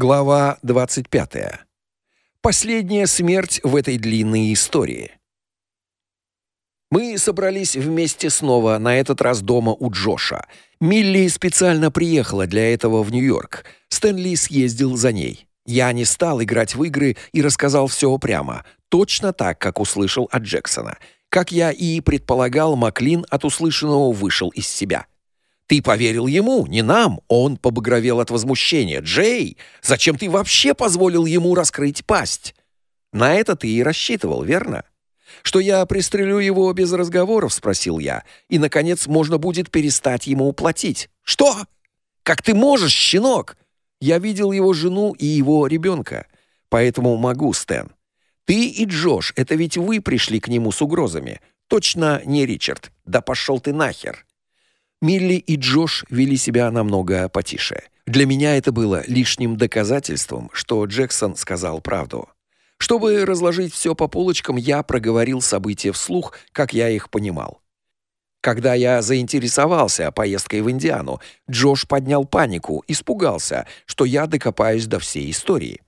Глава 25. Последняя смерть в этой длинной истории. Мы собрались вместе снова, на этот раз дома у Джоша. Милли специально приехала для этого в Нью-Йорк. Стэнли съездил за ней. Я не стал играть в игры и рассказал все прямо, точно так, как услышал от Джексона. Как я и предполагал, Маклин от услышанного вышел из себя. Ты поверил ему, не нам. Он побагровел от возмущения. Джей, зачем ты вообще позволил ему раскрыть пасть? На это ты и рассчитывал, верно? Что я пристрелю его без разговоров, спросил я. И наконец можно будет перестать ему платить. Что? Как ты можешь, щенок? Я видел его жену и его ребенка, поэтому могу, Стэн. Ты и Джош, это ведь вы пришли к нему с угрозами. Точно не Ричард. Да пошел ты нахер. Милли и Джош вели себя намного потише. Для меня это было лишним доказательством, что Джексон сказал правду. Чтобы разложить все по полочкам, я проговорил события вслух, как я их понимал. Когда я заинтересовался поездкой в Индиану, Джош поднял панику, испугался, что я докопаюсь до всей истории.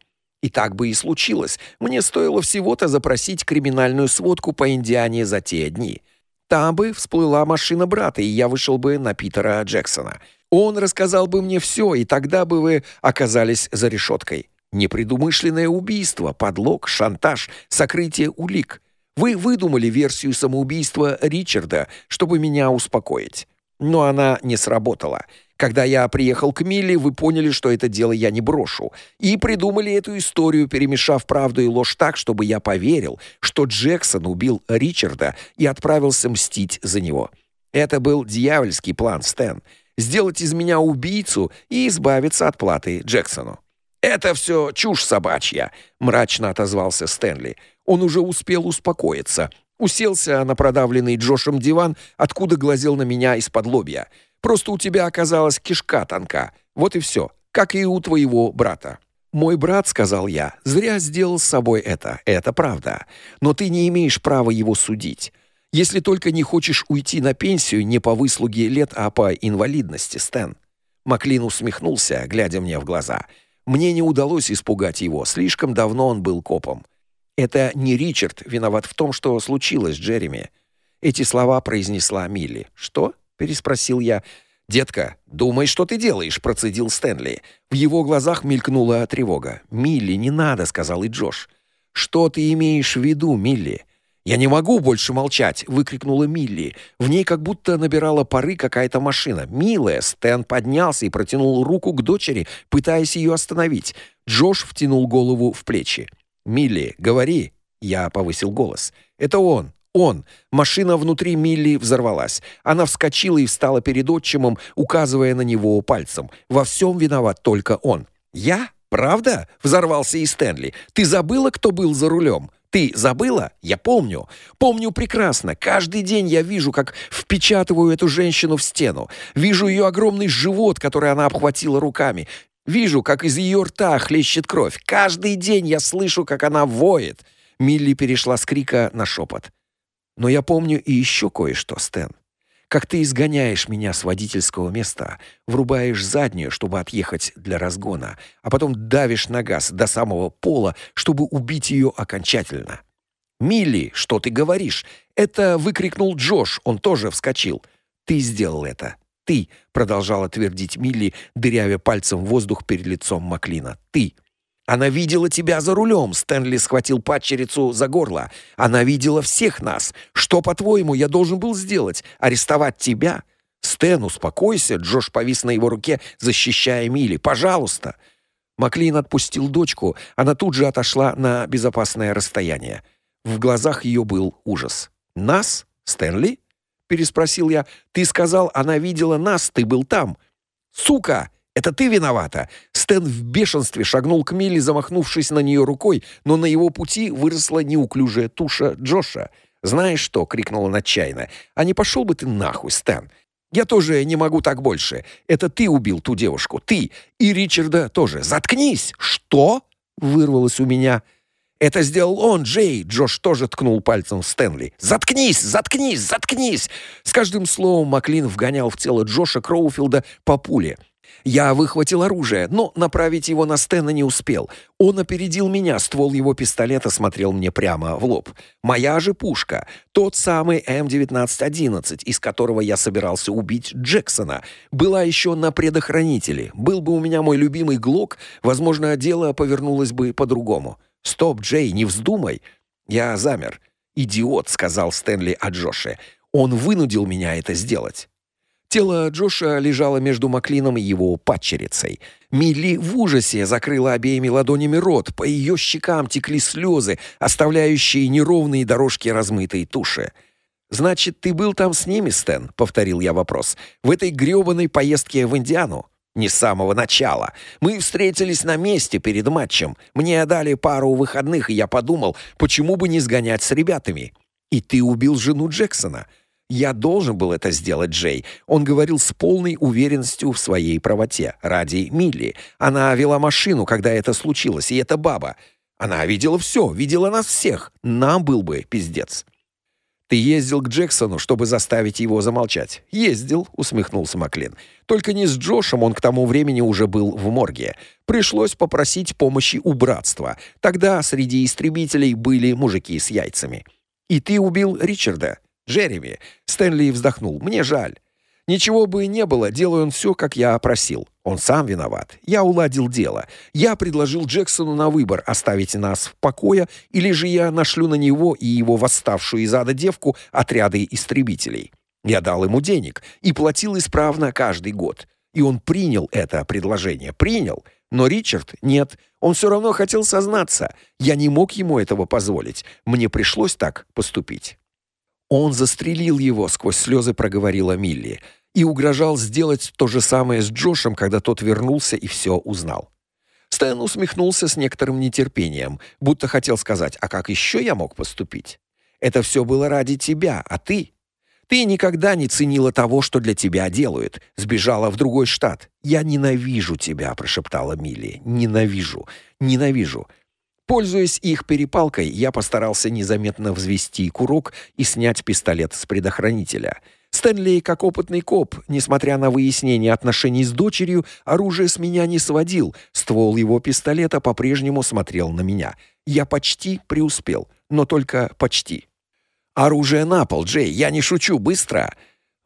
И так бы и случилось. Мне стоило всего-то запросить криминальную сводку по Индиане за те дни. Там бы всплыла машина брата, и я вышел бы на Питера Джексона. Он рассказал бы мне все, и тогда бы вы оказались за решеткой. Непредумышленное убийство, подлог, шантаж, сокрытие улик. Вы выдумали версию самоубийства Ричарда, чтобы меня успокоить. Но она не сработала. Когда я приехал к Милли, вы поняли, что это дело я не брошу, и придумали эту историю, перемешав правду и ложь так, чтобы я поверил, что Джексон убил Ричарда и отправился мстить за него. Это был дьявольский план, Стэн. Сделать из меня убийцу и избавиться от платы Джексону. Это все чушь собачья, мрачно отозвался Стэнли. Он уже успел успокоиться, уселся на продавленный Джошем диван, откуда глазел на меня из-под лобья. Просто у тебя оказалась кишка тонка. Вот и все, как и у твоего брата. Мой брат, сказал я, зря сделал с собой это. Это правда. Но ты не имеешь права его судить. Если только не хочешь уйти на пенсию не по выслуге лет, а по инвалидности, Стэн. Маклин усмехнулся, глядя мне в глаза. Мне не удалось испугать его, слишком давно он был копом. Это не Ричард виноват в том, что случилось с Джереми. Эти слова произнесла Милли. Что? Переспросил я. «Детка, думай, что ты делаешь», — процедил Стэнли. В его глазах мелькнула тревога. «Милли, не надо», — сказал и Джош. «Что ты имеешь в виду, Милли?» «Я не могу больше молчать!» — выкрикнула Милли. В ней как будто набирала пары какая-то машина. «Милая!» — Стэн поднялся и протянул руку к дочери, пытаясь ее остановить. Джош втянул голову в плечи. «Милли, говори!» — я повысил голос. «Это он! Он. Машина внутри Милли взорвалась. Она вскочила и встала перед отчимом, указывая на него пальцем. Во всем виноват только он. Я? Правда? Взорвался и Стэнли. Ты забыла, кто был за рулем? Ты забыла? Я помню. Помню прекрасно. Каждый день я вижу, как впечатываю эту женщину в стену. Вижу ее огромный живот, который она обхватила руками. Вижу, как из ее рта хлещет кровь. Каждый день я слышу, как она воет. Милли перешла с крика на шепот. Но я помню и еще кое-что, Стэн. Как ты изгоняешь меня с водительского места, врубаешь заднюю, чтобы отъехать для разгона, а потом давишь на газ до самого пола, чтобы убить ее окончательно. «Милли, что ты говоришь?» Это выкрикнул Джош, он тоже вскочил. «Ты сделал это. Ты!» — продолжала твердить Милли, дырявя пальцем воздух перед лицом Маклина. «Ты!» Она видела тебя за рулем. Стэнли схватил падчерицу за горло. Она видела всех нас. Что, по-твоему, я должен был сделать? Арестовать тебя? Стэн, успокойся. Джош повис на его руке, защищая Милли. Пожалуйста. Маклин отпустил дочку. Она тут же отошла на безопасное расстояние. В глазах ее был ужас. Нас? Стэнли? переспросил я. Ты сказал, она видела нас, ты был там. Сука, это ты виновата. Стэн в бешенстве шагнул к Милли, замахнувшись на нее рукой, но на его пути выросла неуклюжая туша Джоша. «Знаешь что?» — крикнула он отчаянно. «А не пошел бы ты нахуй, Стэн! Я тоже не могу так больше. Это ты убил ту девушку, ты. И Ричарда тоже. Заткнись!» «Что?» — вырвалось у меня. «Это сделал он, Джей!» Джош тоже ткнул пальцем в Стэнли. «Заткнись! Заткнись! Заткнись!» С каждым словом Маклин вгонял в тело Джоша Кроуфилда по пуле — Я выхватил оружие, но направить его на Стэна не успел. Он опередил меня, ствол его пистолета смотрел мне прямо в лоб. Моя же пушка, тот самый М1911, из которого я собирался убить Джексона, была еще на предохранителе. Был бы у меня мой любимый Глок, возможно, дело повернулось бы по-другому. «Стоп, Джей, не вздумай!» Я замер. «Идиот», — сказал Стэнли о Джоше. «Он вынудил меня это сделать». Тело Джоша лежало между Маклином и его падчерицей. Милли в ужасе закрыла обеими ладонями рот, по ее щекам текли слезы, оставляющие неровные дорожки размытой туши. «Значит, ты был там с ними, Стэн?» — повторил я вопрос. «В этой грёбаной поездке в Индиану?» «Не с самого начала. Мы встретились на месте перед матчем. Мне дали пару выходных, и я подумал, почему бы не сгонять с ребятами. И ты убил жену Джексона?» Я должен был это сделать, Джей. Он говорил с полной уверенностью в своей правоте. Ради Милли. Она вела машину, когда это случилось, и эта баба. Она видела все, видела нас всех. Нам был бы пиздец. Ты ездил к Джексону, чтобы заставить его замолчать. Ездил, усмехнулся Маклин. Только не с Джошем, он к тому времени уже был в морге. Пришлось попросить помощи у братства. Тогда среди истребителей были мужики с яйцами. И ты убил Ричарда. Джереми, Стэнли вздохнул. Мне жаль. Ничего бы и не было, делаю он все, как я просил. Он сам виноват. Я уладил дело. Я предложил Джексону на выбор оставить нас в покое, или же я нашлю на него и его восставшую из ада девку отряды истребителей. Я дал ему денег и платил исправно каждый год. И он принял это предложение. Принял. Но Ричард нет. Он все равно хотел сознаться. Я не мог ему этого позволить. Мне пришлось так поступить. Он застрелил его, сквозь слезы проговорила Милли, и угрожал сделать то же самое с Джошем, когда тот вернулся и все узнал. Стэн усмехнулся с некоторым нетерпением, будто хотел сказать: "А как еще я мог поступить? Это все было ради тебя, а ты ты никогда не ценила того, что для тебя делают. Сбежала в другой штат. Я ненавижу тебя, прошептала Милли. Ненавижу. Ненавижу. Пользуясь их перепалкой, я постарался незаметно взвести курок и снять пистолет с предохранителя. Стэнли, как опытный коп, несмотря на выяснение отношений с дочерью, оружие с меня не сводил. Ствол его пистолета по-прежнему смотрел на меня. Я почти преуспел, но только почти. Оружие на пол, Джей, я не шучу, быстро.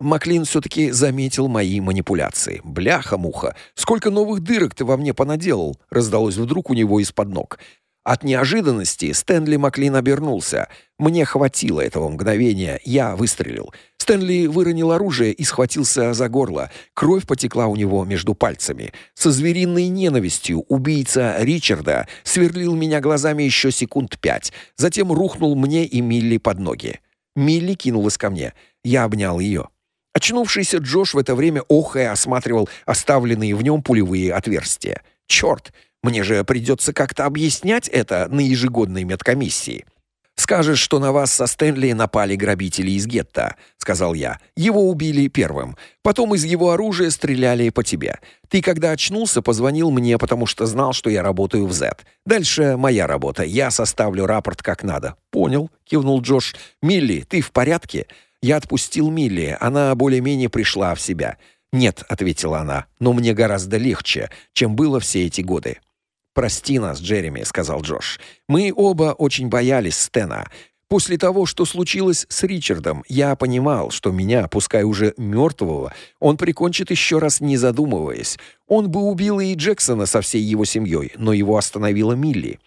Маклин все таки заметил мои манипуляции. Бляха-муха, сколько новых дырок ты во мне понаделал, раздалось вдруг у него из-под ног. От неожиданности Стэнли Маклин обернулся. Мне хватило этого мгновения, я выстрелил. Стэнли выронил оружие и схватился за горло. Кровь потекла у него между пальцами. Со звериной ненавистью убийца Ричарда сверлил меня глазами еще секунд пять, затем рухнул мне и Милли под ноги. Милли кинулась ко мне. Я обнял ее. Очнувшийся Джош в это время охая осматривал оставленные в нем пулевые отверстия. Черт! Мне же придется как-то объяснять это на ежегодной медкомиссии. Скажешь, что на вас со Стэнли напали грабители из гетто, сказал я. Его убили первым. Потом из его оружия стреляли по тебе. Ты когда очнулся, позвонил мне, потому что знал, что я работаю в Z. Дальше моя работа. Я составлю рапорт как надо. Понял, кивнул Джош. Милли, ты в порядке? Я отпустил Милли. Она более-менее пришла в себя. Нет, ответила она. Но мне гораздо легче, чем было все эти годы. «Прости нас, Джереми», — сказал Джош. «Мы оба очень боялись Стена. После того, что случилось с Ричардом, я понимал, что меня, пускай уже мертвого, он прикончит еще раз не задумываясь. Он бы убил и Джексона со всей его семьей, но его остановила Милли.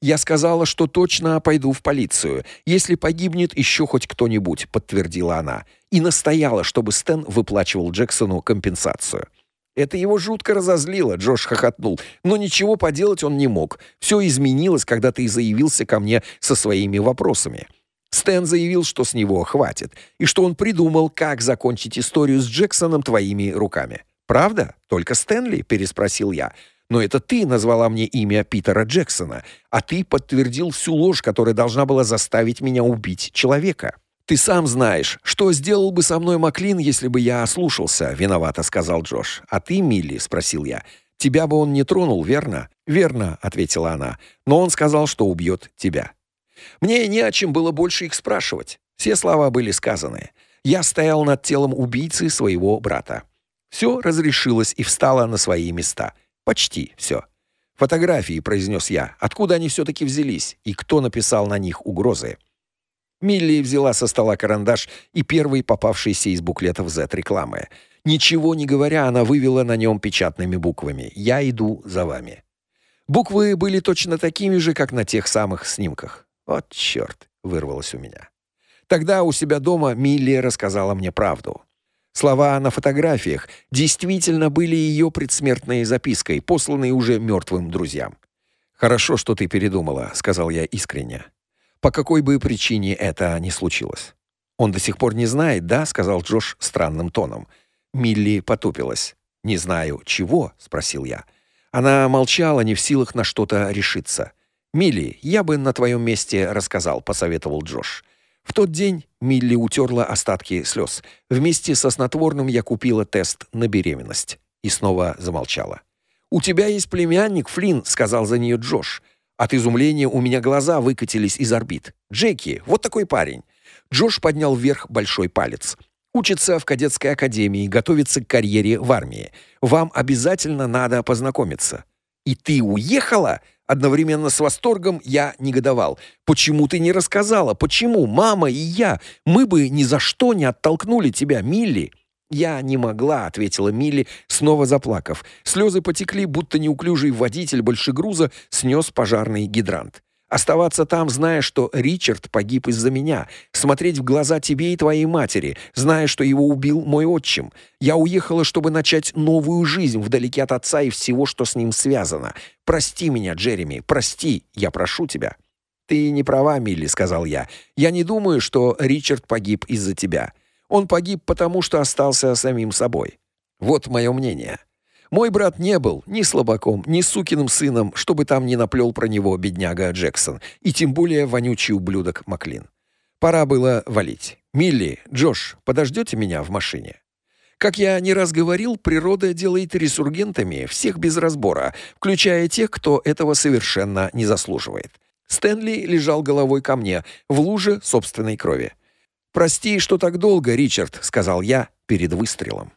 Я сказала, что точно пойду в полицию, если погибнет еще хоть кто-нибудь, подтвердила она, и настояла, чтобы Стэн выплачивал Джексону компенсацию. Это его жутко разозлило, Джош хохотнул. Но ничего поделать он не мог. Все изменилось, когда ты заявился ко мне со своими вопросами. Стэн заявил, что с него хватит, и что он придумал, как закончить историю с Джексоном твоими руками. Правда? Только Стэнли, переспросил я. Но это ты назвала мне имя Питера Джексона, а ты подтвердил всю ложь, которая должна была заставить меня убить человека. Ты сам знаешь, что сделал бы со мной Маклин, если бы я ослушался, виновато сказал Джош. А ты, Милли, спросил я. Тебя бы он не тронул, верно? Верно, ответила она. Но он сказал, что убьет тебя. Мне не о чем было больше их спрашивать. Все слова были сказаны. Я стоял над телом убийцы своего брата. Все разрешилось и встало на свои места. Почти все. Фотографии, произнес я. Откуда они все таки взялись и кто написал на них угрозы? Милли взяла со стола карандаш и первый попавшийся из буклетов Z-рекламы. Ничего не говоря, она вывела на нем печатными буквами: "Я иду за вами". Буквы были точно такими же, как на тех самых снимках. Вот черт, вырвалось у меня. Тогда у себя дома Милли рассказала мне правду. Слова на фотографиях действительно были ее предсмертной запиской, посланной уже мертвым друзьям. Хорошо, что ты передумала, сказал я искренне. По какой бы причине это ни случилось. Он до сих пор не знает, да, сказал Джош странным тоном. Милли потупилась. Не знаю, чего, спросил я. Она молчала, не в силах на что-то решиться. Милли, я бы на твоем месте рассказал, посоветовал Джош. В тот день Милли утерла остатки слез. Вместе со снотворным я купила тест на беременность и снова замолчала. У тебя есть племянник, Флин, сказал за нее Джош. От изумления у меня глаза выкатились из орбит. Джеки, вот такой парень. Джош поднял вверх большой палец. Учится в кадетской академии, готовится к карьере в армии. Вам обязательно надо познакомиться. И ты уехала? Одновременно с восторгом я негодовал. Почему ты не рассказала? Почему мама и я? Мы бы ни за что не оттолкнули тебя, Милли. «Я не могла», — ответила Милли, снова заплакав. Слезы потекли, будто неуклюжий водитель большегруза снес пожарный гидрант. «Оставаться там, зная, что Ричард погиб из-за меня, смотреть в глаза тебе и твоей матери, зная, что его убил мой отчим. Я уехала, чтобы начать новую жизнь вдалеке от отца и всего, что с ним связано. Прости меня, Джереми, прости, я прошу тебя». «Ты не права, Милли», — сказал я. «Я не думаю, что Ричард погиб из-за тебя». Он погиб потому, что остался самим собой. Вот мое мнение. Мой брат не был ни слабаком, ни сукиным сыном, чтобы там не наплел про него бедняга Джексон, и тем более вонючий ублюдок Маклин. Пора было валить. Милли, Джош, подождете меня в машине? Как я не раз говорил, природа делает ресургентами всех без разбора, включая тех, кто этого совершенно не заслуживает. Стэнли лежал головой ко мне в луже собственной крови. «Прости, что так долго, Ричард», — сказал я перед выстрелом.